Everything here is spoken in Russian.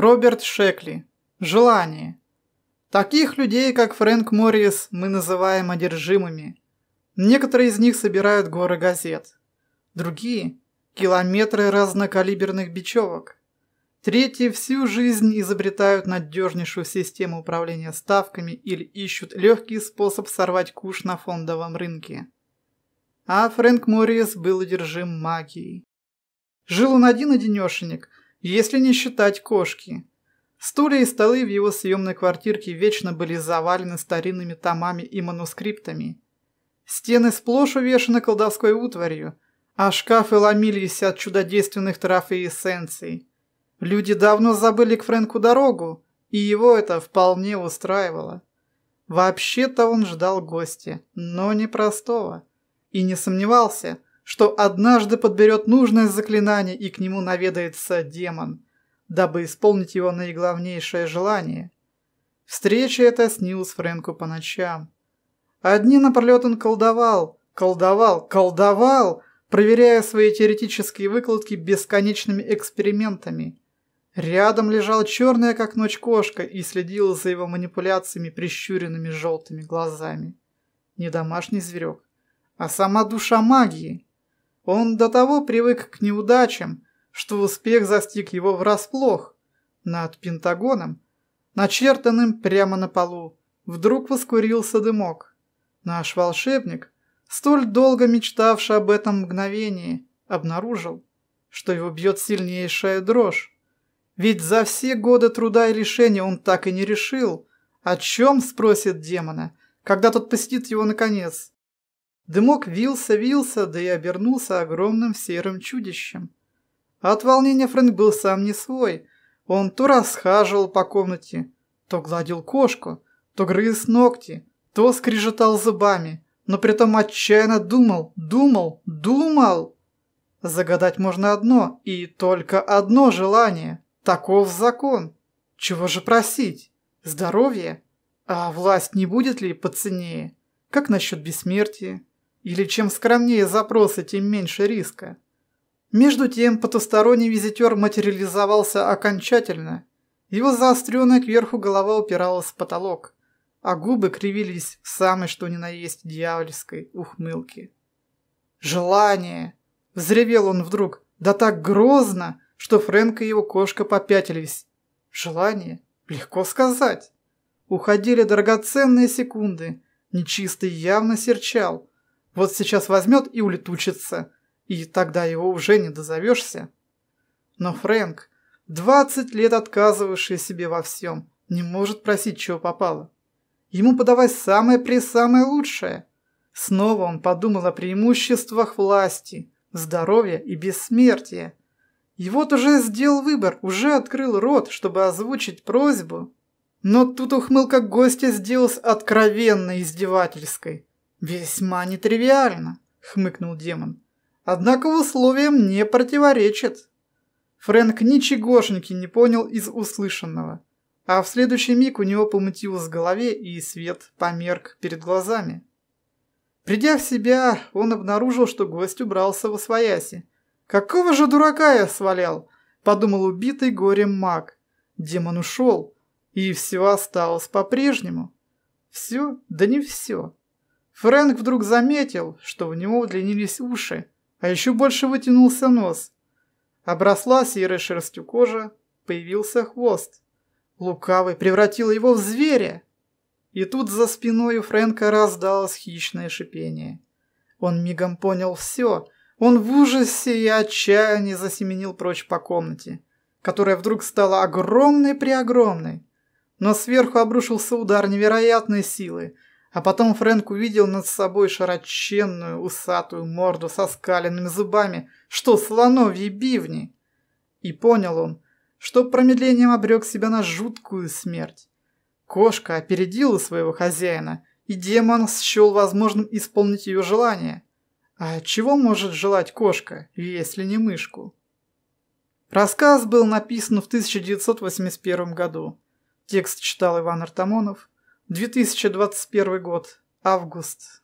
Роберт Шекли. Желание. Таких людей, как Фрэнк Моррис, мы называем одержимыми. Некоторые из них собирают горы газет. Другие – километры разнокалиберных бечевок. Третьи всю жизнь изобретают надежнейшую систему управления ставками или ищут легкий способ сорвать куш на фондовом рынке. А Фрэнк Моррис был одержим магией. Жил он один-одинешенек, если не считать кошки. Стулья и столы в его съемной квартирке вечно были завалены старинными томами и манускриптами. Стены сплошь увешаны колдовской утварью, а шкафы ломились от чудодейственных трав и эссенций. Люди давно забыли к Фрэнку дорогу, и его это вполне устраивало. Вообще-то он ждал гостя, но не простого. И не сомневался, что однажды подберет нужное заклинание и к нему наведается демон, дабы исполнить его наиглавнейшее желание. Встреча эта снилась Фрэнку по ночам. Одни напролет он колдовал, колдовал, колдовал, проверяя свои теоретические выкладки бесконечными экспериментами – Рядом лежал черная как ночь кошка и следила за его манипуляциями прищуренными желтыми глазами. Не домашний зверек, а сама душа магии. Он до того привык к неудачам, что успех застиг его врасплох. Над Пентагоном, начертанным прямо на полу, вдруг воскурился дымок. Наш волшебник, столь долго мечтавший об этом мгновении, обнаружил, что его бьет сильнейшая дрожь. Ведь за все годы труда и лишения он так и не решил, о чем спросит демона, когда тот посетит его наконец. Дымок вился, вился, да и обернулся огромным серым чудищем. От волнения Фрэнк был сам не свой. Он то расхаживал по комнате, то гладил кошку, то грыз ногти, то скрежетал зубами, но при этом отчаянно думал, думал, думал. Загадать можно одно и только одно желание – Таков закон. Чего же просить? Здоровье? А власть не будет ли по цене? Как насчет бессмертия? Или чем скромнее запросы, тем меньше риска? Между тем потусторонний визитер материализовался окончательно. Его заостренная кверху голова упиралась в потолок, а губы кривились в самой что ни на есть дьявольской ухмылке. «Желание!» – взревел он вдруг, да так грозно, что Фрэнк и его кошка попятились. Желание? Легко сказать. Уходили драгоценные секунды. Нечистый явно серчал. Вот сейчас возьмет и улетучится. И тогда его уже не дозовешься. Но Фрэнк, двадцать лет отказывавший себе во всем, не может просить, чего попало. Ему подавай самое-пресамое лучшее. Снова он подумал о преимуществах власти, здоровья и бессмертия. И вот уже сделал выбор, уже открыл рот, чтобы озвучить просьбу. Но тут ухмылка гостя сделалась откровенно издевательской. «Весьма нетривиально», — хмыкнул демон. «Однако условиям не противоречит». Фрэнк ничегошеньки не понял из услышанного, а в следующий миг у него помутилось в голове и свет померк перед глазами. Придя в себя, он обнаружил, что гость убрался во свояси, «Какого же дурака я свалял?» – подумал убитый горем маг. Демон ушел, и все осталось по-прежнему. Все? Да не все. Фрэнк вдруг заметил, что у него удлинились уши, а еще больше вытянулся нос. Обросла серой шерстью кожа, появился хвост. Лукавый превратил его в зверя. И тут за спиной у Фрэнка раздалось хищное шипение. Он мигом понял все – он в ужасе и отчаянии засеменил прочь по комнате, которая вдруг стала огромной-преогромной. Но сверху обрушился удар невероятной силы, а потом Фрэнк увидел над собой широченную усатую морду со скаленными зубами, что слоновьи бивни. И понял он, что промедлением обрек себя на жуткую смерть. Кошка опередила своего хозяина, и демон счел возможным исполнить ее желание – а чего может желать кошка, если не мышку? Рассказ был написан в 1981 году. Текст читал Иван Артамонов. 2021 год. Август